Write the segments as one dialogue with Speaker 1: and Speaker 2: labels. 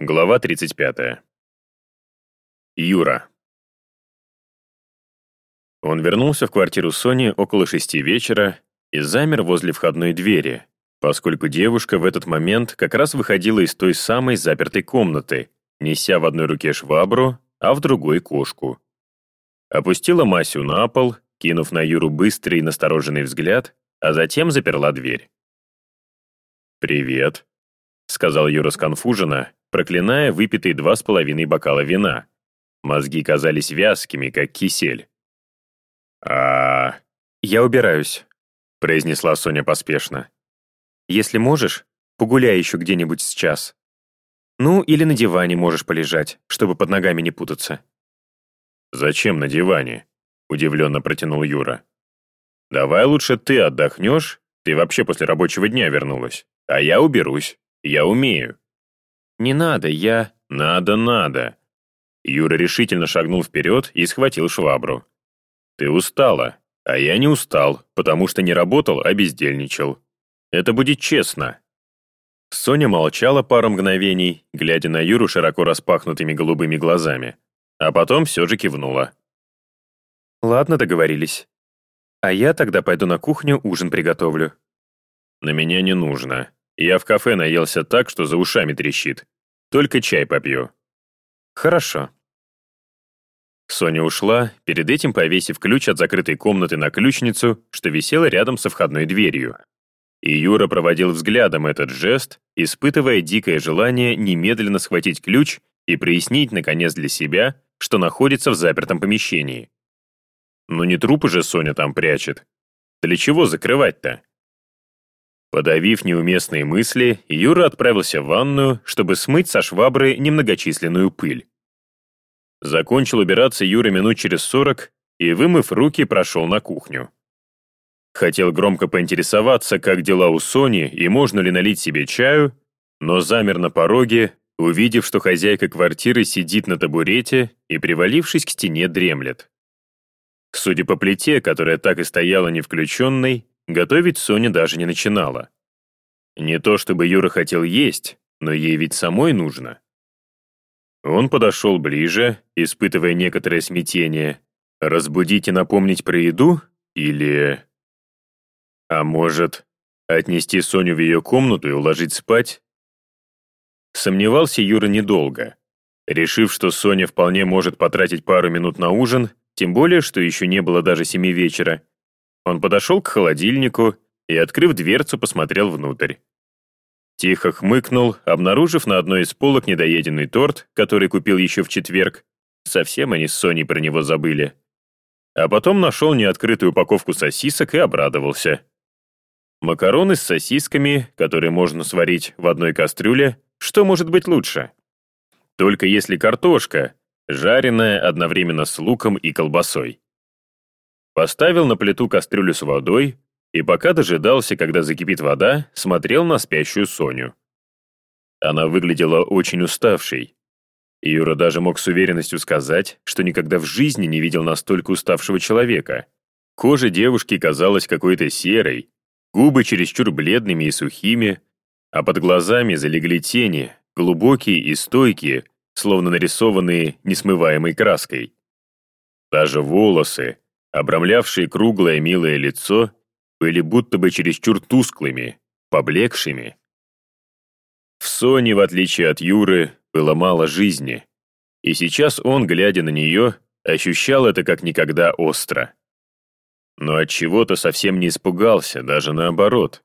Speaker 1: Глава 35. Юра. Он вернулся в квартиру Сони около шести вечера и замер возле входной двери, поскольку девушка в этот момент как раз выходила из той самой запертой комнаты, неся в одной руке швабру, а в другой — кошку. Опустила Масю на пол, кинув на Юру быстрый и настороженный взгляд, а затем заперла дверь. «Привет», — сказал Юра сконфуженно, проклиная выпитые два с половиной бокала вина. Мозги казались вязкими, как кисель. а «Я убираюсь», — произнесла Соня поспешно. «Если можешь, погуляй еще где-нибудь сейчас. Ну, или на диване можешь полежать, чтобы под ногами не путаться». «Зачем на диване?» — удивленно протянул Юра. «Давай лучше ты отдохнешь, ты вообще после рабочего дня вернулась, а я уберусь, я умею». «Не надо, я...» «Надо, надо!» Юра решительно шагнул вперед и схватил швабру. «Ты устала, а я не устал, потому что не работал, а бездельничал. Это будет честно». Соня молчала пару мгновений, глядя на Юру широко распахнутыми голубыми глазами, а потом все же кивнула.
Speaker 2: «Ладно, договорились. А я тогда пойду на кухню, ужин приготовлю».
Speaker 1: «На меня не нужно. Я в кафе наелся так, что за ушами трещит. Только чай попью».
Speaker 2: «Хорошо».
Speaker 1: Соня ушла, перед этим повесив ключ от закрытой комнаты на ключницу, что висела рядом со входной дверью. И Юра проводил взглядом этот жест, испытывая дикое желание немедленно схватить ключ и прояснить, наконец, для себя, что находится в запертом помещении. Но не трупы же Соня там прячет. Для чего закрывать-то? Подавив неуместные мысли, Юра отправился в ванную, чтобы смыть со швабры немногочисленную пыль. Закончил убираться Юра минут через сорок и, вымыв руки, прошел на кухню. Хотел громко поинтересоваться, как дела у Сони и можно ли налить себе чаю, но замер на пороге, увидев, что хозяйка квартиры сидит на табурете и, привалившись к стене, дремлет. Судя по плите, которая так и стояла не включенной, Готовить Соня даже не начинала. Не то чтобы Юра хотел есть, но ей ведь самой нужно. Он подошел ближе, испытывая некоторое смятение. Разбудить и напомнить про еду? Или... А может, отнести Соню в ее комнату и уложить спать? Сомневался Юра недолго. Решив, что Соня вполне может потратить пару минут на ужин, тем более, что еще не было даже семи вечера, он подошел к холодильнику и, открыв дверцу, посмотрел внутрь. Тихо хмыкнул, обнаружив на одной из полок недоеденный торт, который купил еще в четверг. Совсем они с Соней про него забыли. А потом нашел неоткрытую упаковку сосисок и обрадовался. Макароны с сосисками, которые можно сварить в одной кастрюле, что может быть лучше? Только если картошка, жареная одновременно с луком и колбасой. Поставил на плиту кастрюлю с водой и пока дожидался, когда закипит вода, смотрел на спящую Соню. Она выглядела очень уставшей. Юра даже мог с уверенностью сказать, что никогда в жизни не видел настолько уставшего человека. Кожа девушки казалась какой-то серой, губы чересчур бледными и сухими, а под глазами залегли тени, глубокие и стойкие, словно нарисованные несмываемой краской. Даже волосы, обрамлявшие круглое милое лицо, были будто бы чересчур тусклыми, поблекшими. В Соне, в отличие от Юры, было мало жизни, и сейчас он, глядя на нее, ощущал это как никогда остро. Но от чего-то совсем не испугался, даже наоборот.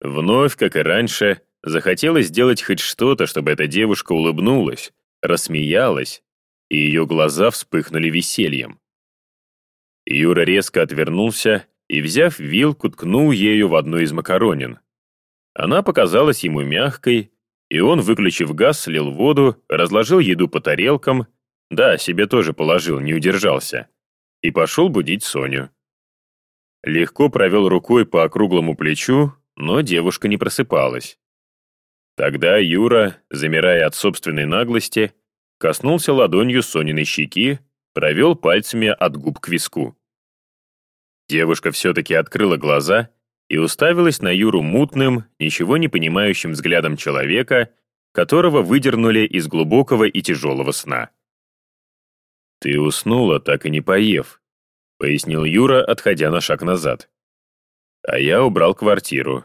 Speaker 1: Вновь, как и раньше, захотелось сделать хоть что-то, чтобы эта девушка улыбнулась, рассмеялась, и ее глаза вспыхнули весельем. Юра резко отвернулся и, взяв вилку, ткнул ею в одну из макаронин. Она показалась ему мягкой, и он, выключив газ, слил воду, разложил еду по тарелкам, да, себе тоже положил, не удержался, и пошел будить Соню. Легко провел рукой по округлому плечу, но девушка не просыпалась. Тогда Юра, замирая от собственной наглости, коснулся ладонью Сониной щеки, провел пальцами от губ к виску. Девушка все-таки открыла глаза и уставилась на Юру мутным, ничего не понимающим взглядом человека, которого выдернули из глубокого и тяжелого сна. «Ты уснула, так и не поев», — пояснил Юра, отходя на шаг назад. «А я убрал квартиру.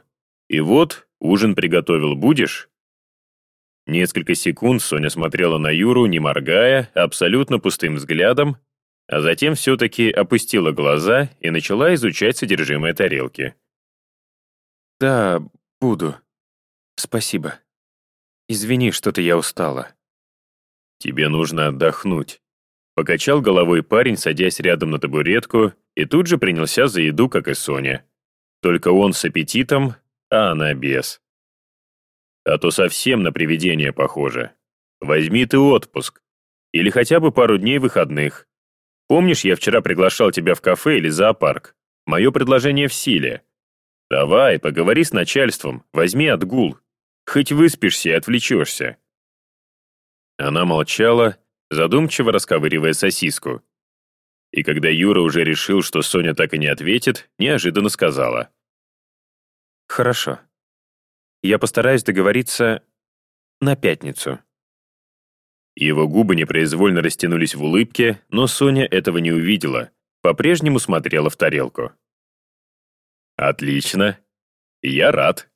Speaker 1: И вот, ужин приготовил будешь?» Несколько секунд Соня смотрела на Юру, не моргая, абсолютно пустым взглядом, а затем все-таки опустила глаза и начала изучать содержимое тарелки.
Speaker 2: «Да, буду. Спасибо. Извини, что-то я устала».
Speaker 1: «Тебе нужно отдохнуть», — покачал головой парень, садясь рядом на табуретку, и тут же принялся за еду, как и Соня. Только он с аппетитом, а она без. А то совсем на привидение похоже. Возьми ты отпуск. Или хотя бы пару дней выходных. Помнишь, я вчера приглашал тебя в кафе или зоопарк? Мое предложение в силе. Давай, поговори с начальством, возьми отгул. Хоть выспишься и отвлечешься». Она молчала, задумчиво расковыривая сосиску. И когда Юра уже решил, что Соня так и не ответит, неожиданно сказала.
Speaker 2: «Хорошо. Я постараюсь договориться на пятницу».
Speaker 1: Его губы непроизвольно растянулись в улыбке, но Соня этого не увидела, по-прежнему смотрела в тарелку. «Отлично. Я рад»,